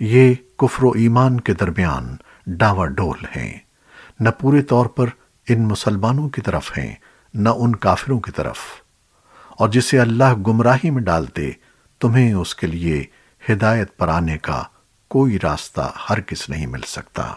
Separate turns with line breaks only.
یہ کفر و ایمان کے درمیان ڈاوا ڈول ہیں۔ نہ پورے طور پر ان مسلمانوں کی طرف ہیں، نہ ان کافروں کی طرف۔ اور جسے اللہ گمراہی میں ڈال دے تمہیں اس کے لیے ہدایت پر آنے کا کوئی راستہ ہرگز نہیں مل سکتا۔